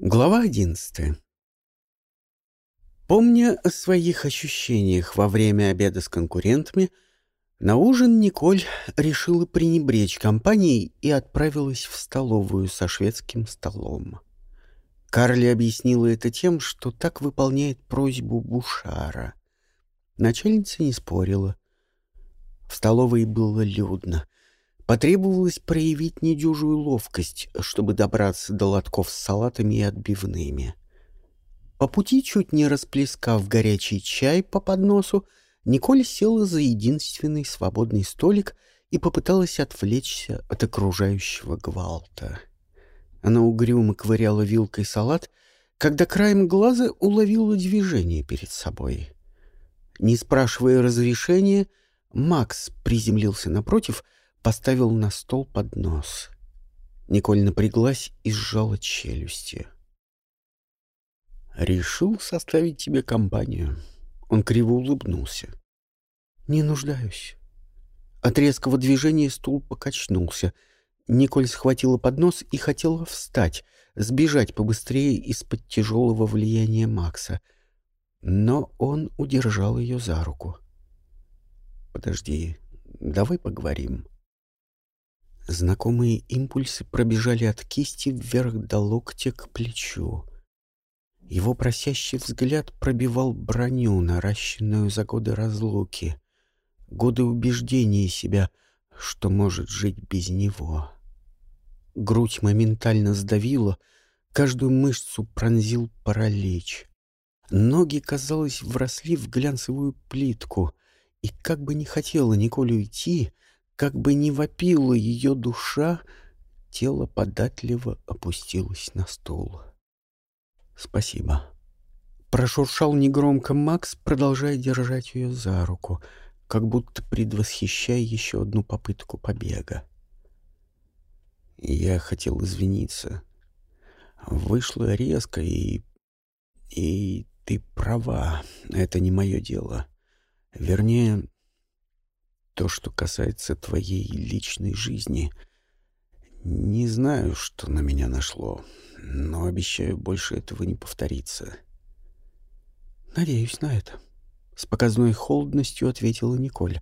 Глава одиннадцатая. Помня о своих ощущениях во время обеда с конкурентами, на ужин Николь решила пренебречь компанией и отправилась в столовую со шведским столом. Карли объяснила это тем, что так выполняет просьбу Бушара. Начальница не спорила. В столовой было людно — Потребовалось проявить недюжую ловкость, чтобы добраться до лотков с салатами и отбивными. По пути, чуть не расплескав горячий чай по подносу, Николь села за единственный свободный столик и попыталась отвлечься от окружающего гвалта. Она угрюмо ковыряла вилкой салат, когда краем глаза уловила движение перед собой. Не спрашивая разрешения, Макс приземлился напротив — поставил на стол поднос. Николь напряглась и сжала челюсти. «Решил составить тебе компанию». Он криво улыбнулся. «Не нуждаюсь». От резкого движения стул покачнулся. Николь схватила поднос и хотела встать, сбежать побыстрее из-под тяжелого влияния Макса. Но он удержал ее за руку. «Подожди, давай поговорим». Знакомые импульсы пробежали от кисти вверх до локтя к плечу. Его просящий взгляд пробивал броню, наращенную за годы разлуки, годы убеждения себя, что может жить без него. Грудь моментально сдавила, каждую мышцу пронзил паралич. Ноги, казалось, вросли в глянцевую плитку, и как бы не хотела Николь уйти — как бы ни вопила ее душа, тело податливо опустилось на стол. «Спасибо». Прошуршал негромко Макс, продолжая держать ее за руку, как будто предвосхищая еще одну попытку побега. Я хотел извиниться. Вышло резко, и... И ты права, это не мое дело. Вернее, то, что касается твоей личной жизни. Не знаю, что на меня нашло, но обещаю, больше этого не повторится. Надеюсь на это. С показной холодностью ответила Николь.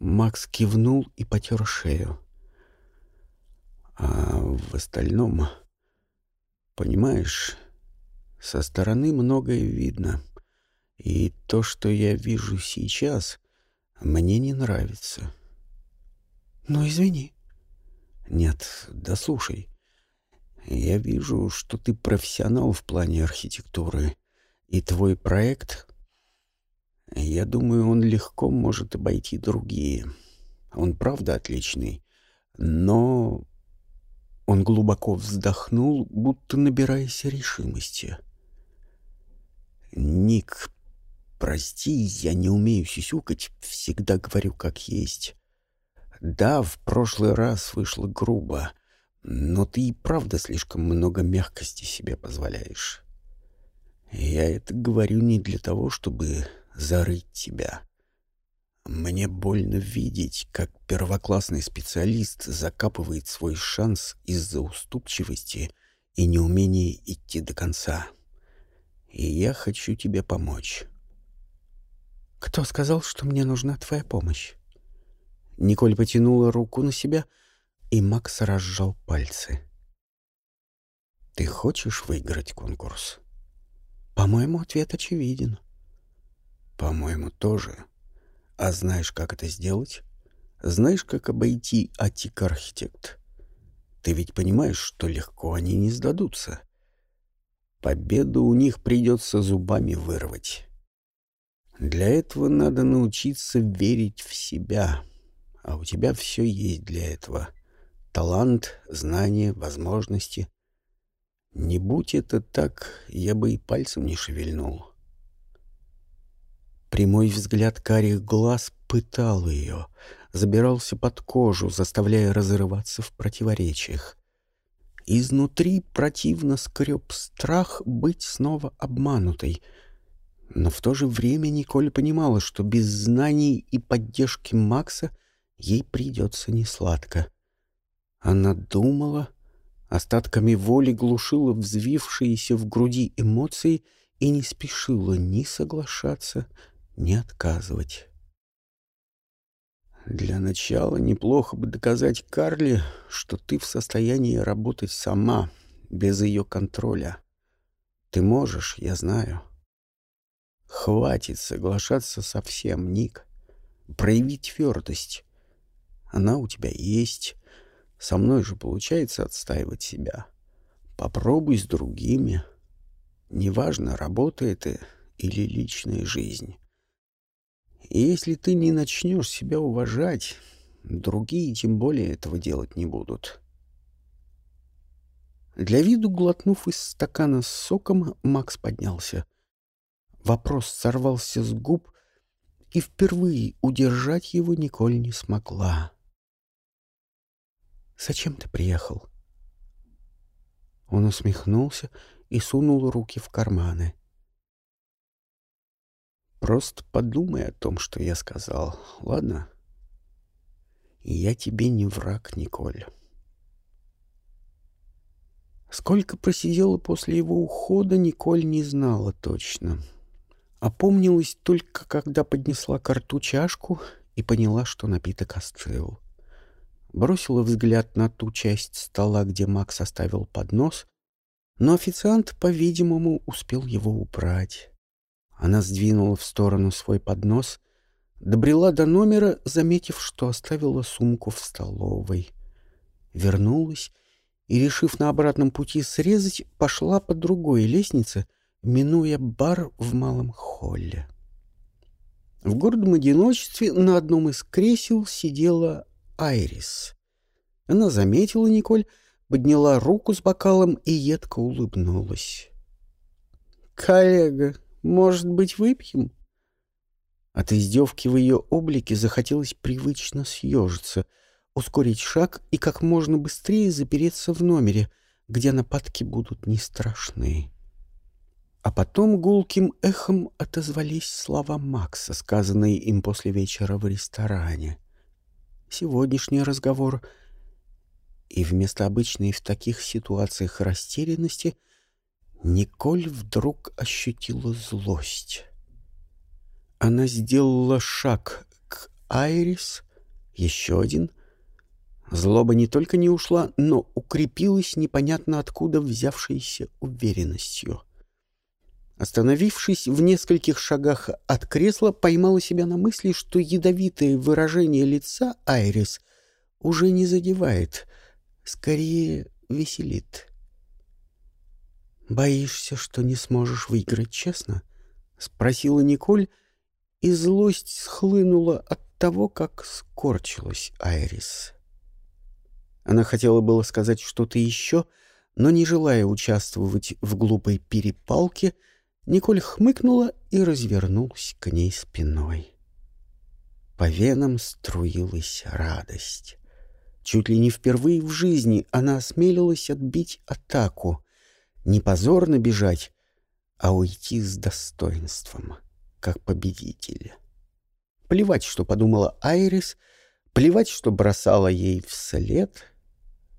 Макс кивнул и потер шею. А в остальном, понимаешь, со стороны многое видно. И то, что я вижу сейчас, мне не нравится. Ну, извини. Нет, да слушай. Я вижу, что ты профессионал в плане архитектуры, и твой проект, я думаю, он легко может обойти другие. Он правда отличный, но... Он глубоко вздохнул, будто набираясь решимости. Ник, Прости, я не умею сисюкать, всегда говорю как есть. Да, в прошлый раз вышло грубо, но ты и правда слишком много мягкости себе позволяешь. Я это говорю не для того, чтобы зарыть тебя. Мне больно видеть, как первоклассный специалист закапывает свой шанс из-за уступчивости и неумения идти до конца. И я хочу тебе помочь. «Кто сказал, что мне нужна твоя помощь?» Николь потянула руку на себя, и Макс разжал пальцы. «Ты хочешь выиграть конкурс?» «По-моему, ответ очевиден». «По-моему, тоже. А знаешь, как это сделать? Знаешь, как обойти Атик-архитект? Ты ведь понимаешь, что легко они не сдадутся. Победу у них придется зубами вырвать». Для этого надо научиться верить в себя. А у тебя все есть для этого. Талант, знания, возможности. Не будь это так, я бы и пальцем не шевельнул. Прямой взгляд карих глаз пытал ее, забирался под кожу, заставляя разрываться в противоречиях. Изнутри противно скреб страх быть снова обманутой — но в то же время Николь понимала, что без знаний и поддержки Макса ей придется несладко. Она думала, Остатками воли глушила взвившиеся в груди эмоции и не спешила ни соглашаться, ни отказывать. Для начала неплохо бы доказать Карли, что ты в состоянии работать сама, без ее контроля. Ты можешь, я знаю. Хватит соглашаться со всем, Ник. Прояви твердость. Она у тебя есть. Со мной же получается отстаивать себя. Попробуй с другими. Неважно, работа это или личная жизнь. И если ты не начнешь себя уважать, другие тем более этого делать не будут. Для виду, глотнув из стакана с соком, Макс поднялся. Вопрос сорвался с губ, и впервые удержать его Николь не смогла. «Зачем ты приехал?» Он усмехнулся и сунул руки в карманы. Просто подумай о том, что я сказал, ладно? Я тебе не враг, Николь. Сколько просидела после его ухода, Николь не знала точно. Опомнилась только, когда поднесла к рту чашку и поняла, что напиток остыл. Бросила взгляд на ту часть стола, где Макс оставил поднос, но официант, по-видимому, успел его убрать. Она сдвинула в сторону свой поднос, добрела до номера, заметив, что оставила сумку в столовой. Вернулась и, решив на обратном пути срезать, пошла по другой лестнице, минуя бар в малом холле. В гордом одиночестве на одном из кресел сидела Айрис. Она заметила Николь, подняла руку с бокалом и едко улыбнулась. «Коллега, может быть, выпьем?» От издевки в ее облике захотелось привычно съежиться, ускорить шаг и как можно быстрее запереться в номере, где нападки будут не страшны. А потом гулким эхом отозвались слова Макса, сказанные им после вечера в ресторане. Сегодняшний разговор и вместо обычной в таких ситуациях растерянности Николь вдруг ощутила злость. Она сделала шаг к Айрис, еще один. Злоба не только не ушла, но укрепилась непонятно откуда взявшейся уверенностью. Остановившись в нескольких шагах от кресла, поймала себя на мысли, что ядовитое выражение лица Айрис уже не задевает, скорее веселит. «Боишься, что не сможешь выиграть честно?» — спросила Николь, и злость схлынула от того, как скорчилась Айрис. Она хотела было сказать что-то еще, но, не желая участвовать в глупой перепалке, Николь хмыкнула и развернулась к ней спиной. По венам струилась радость. Чуть ли не впервые в жизни она осмелилась отбить атаку, не позорно бежать, а уйти с достоинством, как победитель. Плевать, что подумала Айрис, плевать, что бросала ей вслед.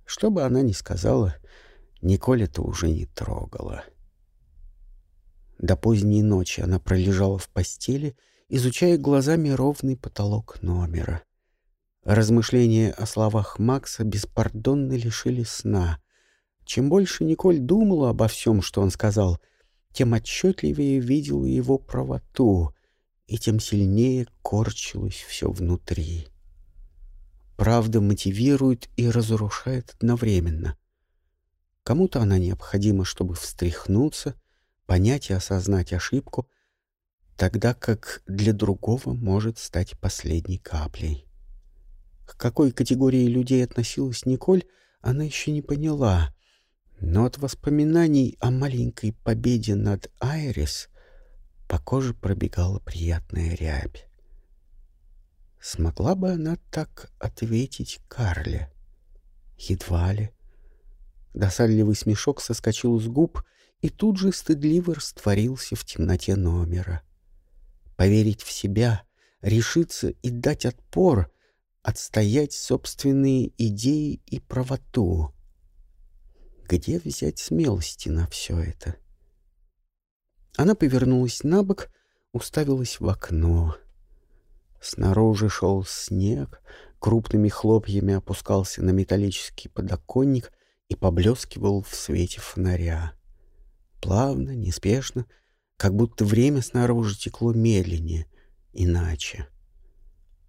Что бы она ни сказала, Николь это уже не трогала. До поздней ночи она пролежала в постели, изучая глазами ровный потолок номера. Размышления о словах Макса беспардонно лишили сна, чем больше Николь думала обо всем, что он сказал, тем отчетливее видела его правоту, и тем сильнее корчилось все внутри. Правда мотивирует и разрушает одновременно. Кому-то она необходима, чтобы встряхнуться, понять и осознать ошибку, тогда как для другого может стать последней каплей. К какой категории людей относилась Николь, она еще не поняла, но от воспоминаний о маленькой победе над Айрис по коже пробегала приятная рябь. Смогла бы она так ответить Карле? Едва ли. Досадливый смешок соскочил с губ и тут же стыдливо растворился в темноте номера. Поверить в себя, решиться и дать отпор, отстоять собственные идеи и правоту — Где взять смелости на все это? Она повернулась на бок, уставилась в окно. Снаружи шел снег, крупными хлопьями опускался на металлический подоконник и поблескивал в свете фонаря. Плавно, неспешно, как будто время снаружи текло медленнее, иначе.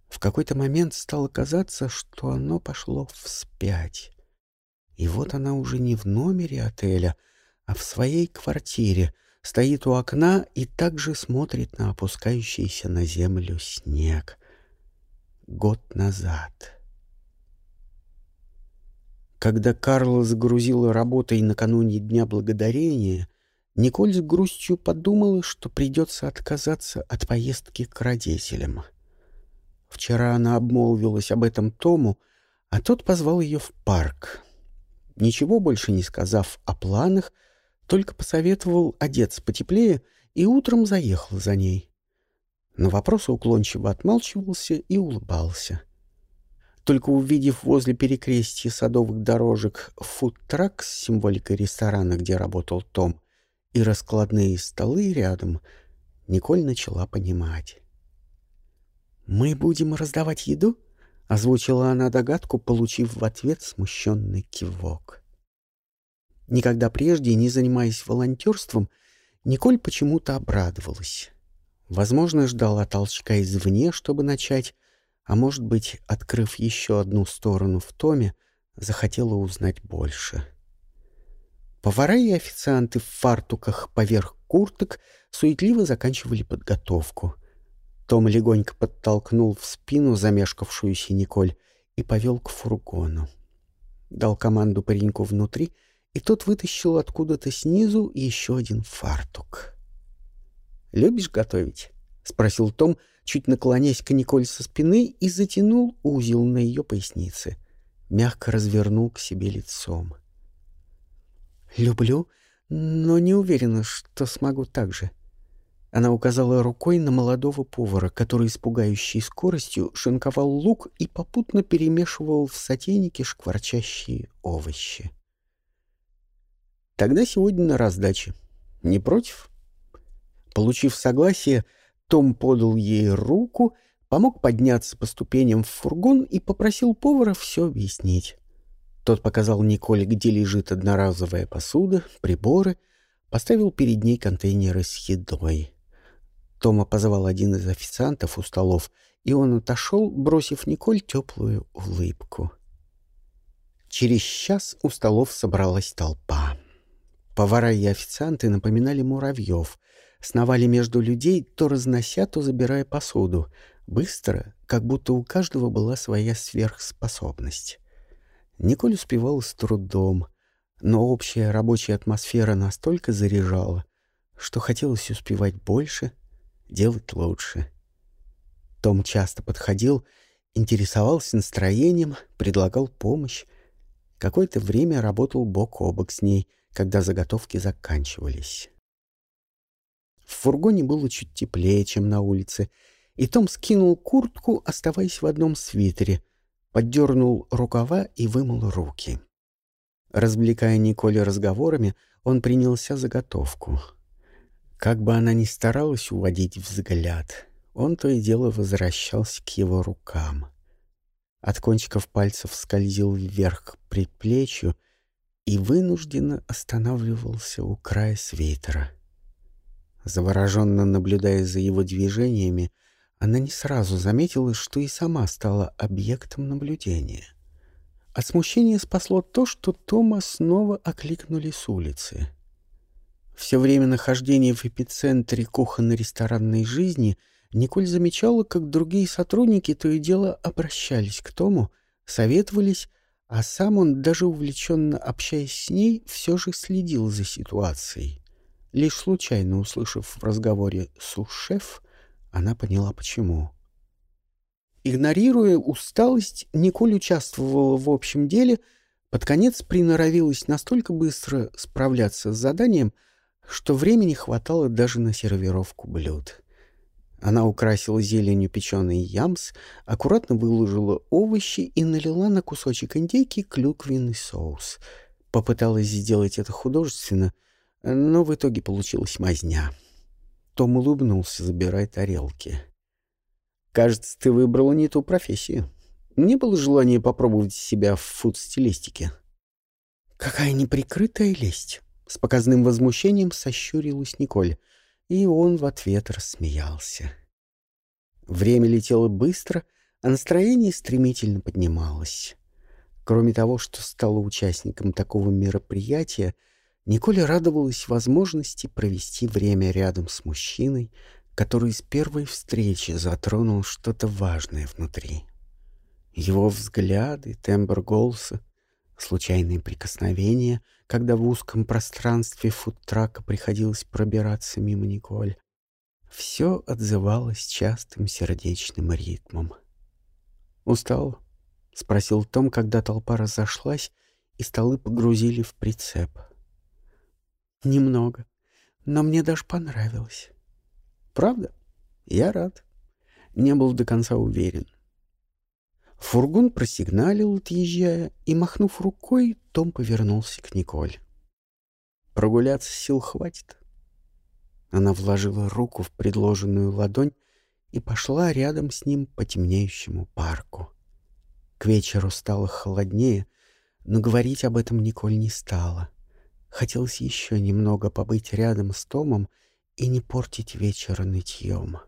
В какой-то момент стало казаться, что оно пошло вспять. И вот она уже не в номере отеля, а в своей квартире, стоит у окна и также смотрит на опускающийся на землю снег. Год назад. Когда Карла загрузила работой накануне Дня Благодарения, Николь с грустью подумала, что придется отказаться от поездки к родителям. Вчера она обмолвилась об этом Тому, а тот позвал ее в парк. Ничего больше не сказав о планах, только посоветовал одеться потеплее и утром заехал за ней. На вопросы уклончиво отмалчивался и улыбался. Только увидев возле перекрестия садовых дорожек фудтрак с символикой ресторана, где работал Том, и раскладные столы рядом, Николь начала понимать. «Мы будем раздавать еду?» — озвучила она догадку, получив в ответ смущенный кивок. Никогда прежде, не занимаясь волонтерством, Николь почему-то обрадовалась. Возможно, ждала толчка извне, чтобы начать, а может быть, открыв еще одну сторону в томе, захотела узнать больше. Повара и официанты в фартуках поверх курток суетливо заканчивали подготовку. Том легонько подтолкнул в спину замешкавшуюся Николь и повел к фургону. Дал команду пареньку внутри, и тот вытащил откуда-то снизу еще один фартук. «Любишь готовить?» — спросил Том, чуть наклонясь к Николь со спины и затянул узел на ее пояснице. Мягко развернул к себе лицом. — «Люблю, но не уверена, что смогу так же». Она указала рукой на молодого повара, который с пугающей скоростью шинковал лук и попутно перемешивал в сотейнике шкварчащие овощи. «Тогда сегодня на раздаче. Не против?» Получив согласие, том подал ей руку, помог подняться по ступеням в фургон и попросил повара все объяснить. Тот показал Николе, где лежит одноразовая посуда, приборы, поставил перед ней контейнеры с едой. Тома позвал один из официантов у столов, и он отошел, бросив Николь теплую улыбку. Через час у столов собралась толпа. Повара и официанты напоминали муравьев, сновали между людей, то разнося, то забирая посуду, быстро, как будто у каждого была своя сверхспособность. Николь успевал с трудом, но общая рабочая атмосфера настолько заряжала, что хотелось успевать больше, делать лучше. Том часто подходил, интересовался настроением, предлагал помощь. Какое-то время работал бок о бок с ней, когда заготовки заканчивались. В фургоне было чуть теплее, чем на улице, и Том скинул куртку, оставаясь в одном свитере, поддернул рукава и вымыл руки. Развлекая Николе разговорами, он принялся заготовку. Как бы она ни старалась уводить взгляд, он то и дело возвращался к его рукам. От кончиков пальцев скользил вверх к предплечью и вынужденно останавливался у края свитера. Завороженно наблюдая за его движениями, она не сразу заметила, что и сама стала объектом наблюдения. От смущения спасло то, что Тома снова окликнули с улицы. Все время нахождения в эпицентре кухонно-ресторанной жизни Николь замечала, как другие сотрудники то и дело обращались к Тому, советовались, а сам он, даже увлеченно общаясь с ней, все же следил за ситуацией. Лишь случайно услышав в разговоре «су-шеф», она поняла, почему. Игнорируя усталость, Николь участвовала в общем деле, под конец приноровилась настолько быстро справляться с заданием, что времени хватало даже на сервировку блюд. Она украсила зеленью печеный ямс, аккуратно выложила овощи и налила на кусочек индейки клюквенный соус. попыталась сделать это художественно, но в итоге получилась мазня. Том улыбнулся, забирая тарелки. «Кажется, ты выбрала не ту профессию. Не было желания попробовать себя в фуд-стилистике». «Какая неприкрытая лесть!» С показным возмущением сощурилась Николь, и он в ответ рассмеялся. Время летело быстро, а настроение стремительно поднималось. Кроме того, что стала участником такого мероприятия, Николь радовалась возможности провести время рядом с мужчиной, который с первой встречи затронул что-то важное внутри. Его взгляды, тембр голоса, случайные прикосновения, когда в узком пространстве фудтрака приходилось пробираться мимо Николь. Все отзывалось частым сердечным ритмом. «Устал?» — спросил Том, когда толпа разошлась, и столы погрузили в прицеп. «Немного, но мне даже понравилось». «Правда? Я рад. Не был до конца уверен. Фургон просигналил, отъезжая, и, махнув рукой, Том повернулся к Николь. «Прогуляться сил хватит». Она вложила руку в предложенную ладонь и пошла рядом с ним по темнеющему парку. К вечеру стало холоднее, но говорить об этом Николь не стала. Хотелось еще немного побыть рядом с Томом и не портить вечер нытьем.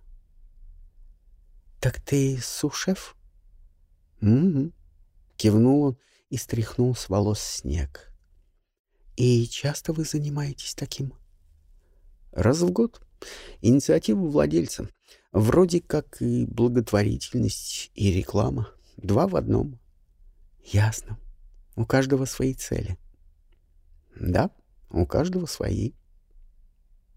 «Так ты сушеф?» «Угу», — кивнул он и стряхнул с волос снег. «И часто вы занимаетесь таким?» «Раз в год. Инициатива владельца. Вроде как и благотворительность, и реклама. Два в одном». «Ясно. У каждого свои цели». «Да, у каждого свои».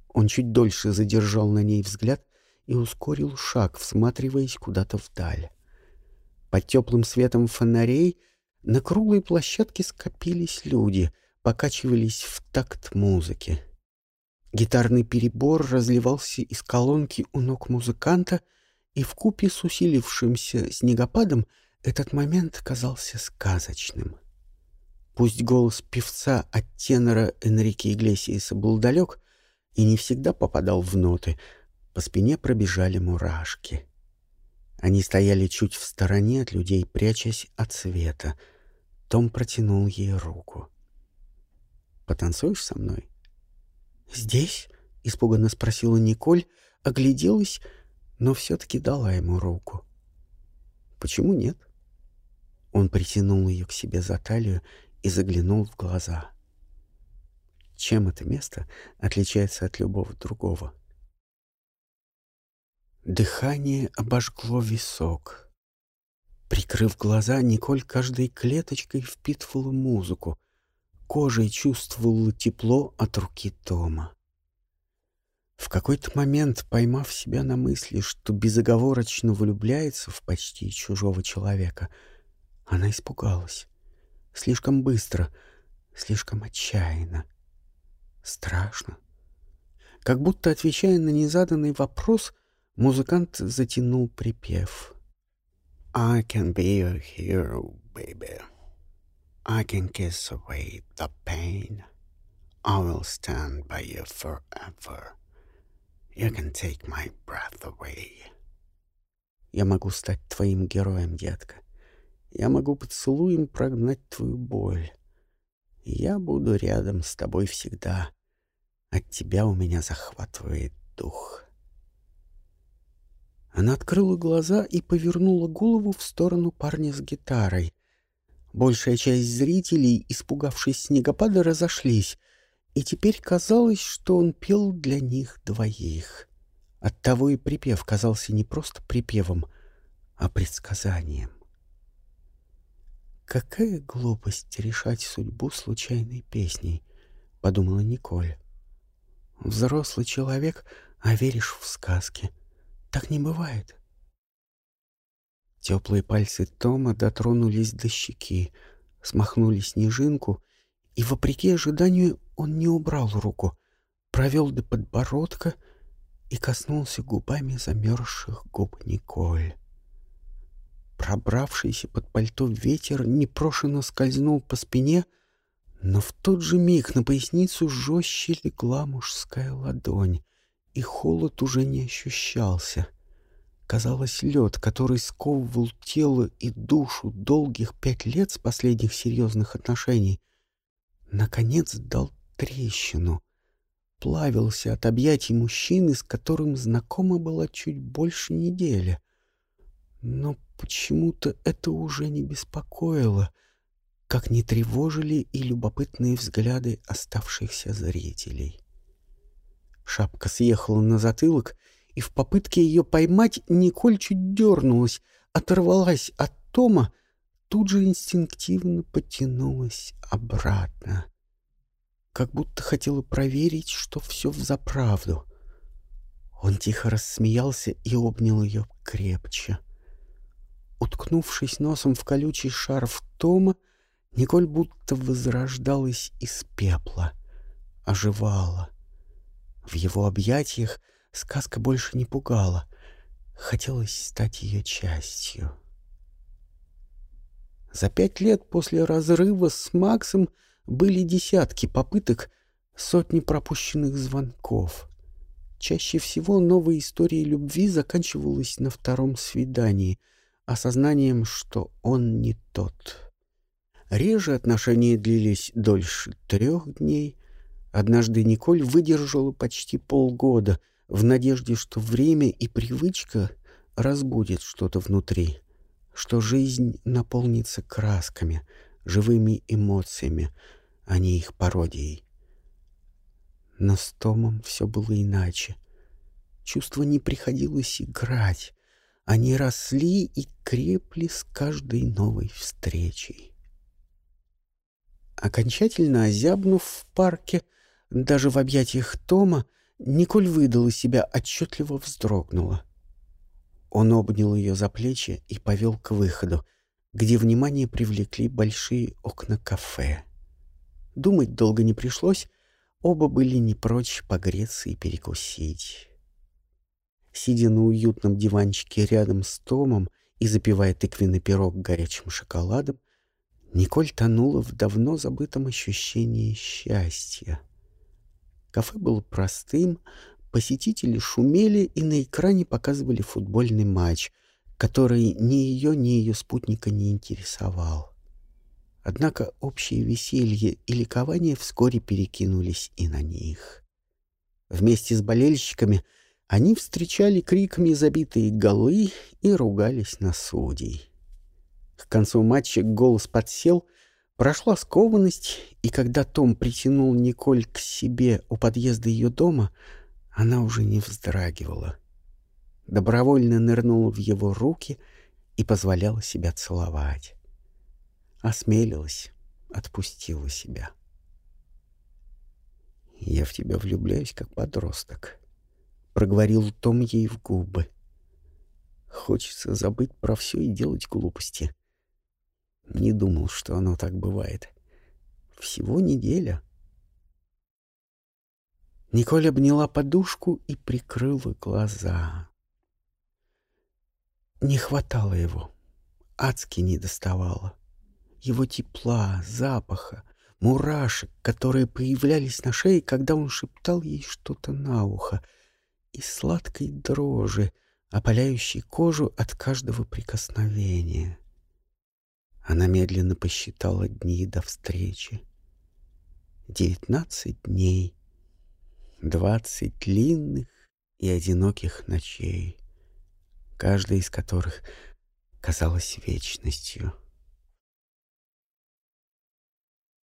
Он чуть дольше задержал на ней взгляд и ускорил шаг, всматриваясь куда-то вдаль. Под теплым светом фонарей на круглой площадке скопились люди, покачивались в такт музыки. Гитарный перебор разливался из колонки у ног музыканта, и в купе с усилившимся снегопадом этот момент казался сказочным. Пусть голос певца от тенора Энрике Иглесиаса был далек и не всегда попадал в ноты, по спине пробежали мурашки. Они стояли чуть в стороне от людей, прячась от света. Том протянул ей руку. «Потанцуешь со мной?» «Здесь?» — испуганно спросила Николь, огляделась, но все-таки дала ему руку. «Почему нет?» Он притянул ее к себе за талию и заглянул в глаза. Чем это место отличается от любого другого? Дыхание обожгло висок. Прикрыв глаза, Николь каждой клеточкой впитывала музыку, кожей чувствовала тепло от руки Тома. В какой-то момент, поймав себя на мысли, что безоговорочно влюбляется в почти чужого человека, она испугалась. Слишком быстро, слишком отчаянно. Страшно. Как будто, отвечая на незаданный вопрос, Музыкант затянул припев. I can be your hero, baby. I can kiss away the pain. I will stand by you forever. You can take my breath away. Я могу стать твоим героем, детка. Я могу поцелуем прогнать твою боль. Я буду рядом с тобой всегда. От тебя у меня захватывает дух. Она открыла глаза и повернула голову в сторону парня с гитарой. Большая часть зрителей, испугавшись снегопада, разошлись, и теперь казалось, что он пел для них двоих. Оттого и припев казался не просто припевом, а предсказанием. «Какая глупость решать судьбу случайной песней», — подумала Николь. «Взрослый человек, а веришь в сказки». Так не бывает. Теплые пальцы Тома дотронулись до щеки, смахнули снежинку, и, вопреки ожиданию, он не убрал руку, провел до подбородка и коснулся губами замерзших губ Николь. Пробравшийся под пальто ветер непрошено скользнул по спине, Но в тот же миг на поясницу жестче легла мужская ладонь, и холод уже не ощущался. Казалось, лед, который сковывал тело и душу долгих пять лет с последних серьезных отношений, наконец дал трещину, плавился от объятий мужчины, с которым знакома была чуть больше недели. Но почему-то это уже не беспокоило — как не тревожили и любопытные взгляды оставшихся зрителей. Шапка съехала на затылок, и в попытке ее поймать Николь чуть дернулась, оторвалась от Тома, тут же инстинктивно потянулась обратно. Как будто хотела проверить, что все взаправду. Он тихо рассмеялся и обнял ее крепче. Уткнувшись носом в колючий шарф Тома, Николь будто возрождалась из пепла, оживала. В его объятиях сказка больше не пугала. Хотелось стать ее частью. За пять лет после разрыва с Максом были десятки попыток, сотни пропущенных звонков. Чаще всего новая история любви заканчивалась на втором свидании, осознанием, что он не тот. Реже отношения длились дольше трех дней. Однажды Николь выдержала почти полгода в надежде, что время и привычка разбудит что-то внутри, что жизнь наполнится красками, живыми эмоциями, а не их пародией. Но с Томом все было иначе. Чувства не приходилось играть. Они росли и крепли с каждой новой встречей. Окончательно озябнув в парке, даже в объятиях Тома, Николь выдала себя, отчетливо вздрогнула. Он обнял ее за плечи и повел к выходу, где внимание привлекли большие окна кафе. Думать долго не пришлось, оба были не прочь погреться и перекусить. Сидя на уютном диванчике рядом с Томом и запивая тыквенный пирог горячим шоколадом, Николь тонула в давно забытом ощущении счастья. Кафе было простым, посетители шумели и на экране показывали футбольный матч, который ни ее, ни ее спутника не интересовал. Однако общее веселье и ликование вскоре перекинулись и на них. Вместе с болельщиками они встречали криками забитые голы и ругались на судей. К концу матча голос подсел, прошла скованность, и когда Том притянул Николь к себе у подъезда ее дома, она уже не вздрагивала. Добровольно нырнула в его руки и позволяла себя целовать. Осмелилась, отпустила себя. «Я в тебя влюбляюсь, как подросток», — проговорил Том ей в губы. «Хочется забыть про все и делать глупости». Не думал, что оно так бывает. Всего неделя. Николь обняла подушку и прикрыла глаза. Не хватало его. Адски не доставало. Его тепла, запаха, мурашек, которые появлялись на шее, когда он шептал ей что-то на ухо, и сладкой дрожи, опаляющей кожу от каждого прикосновения. Она медленно посчитала дни до встречи. Девятнадцать дней, двадцать длинных и одиноких ночей, каждая из которых казалась вечностью.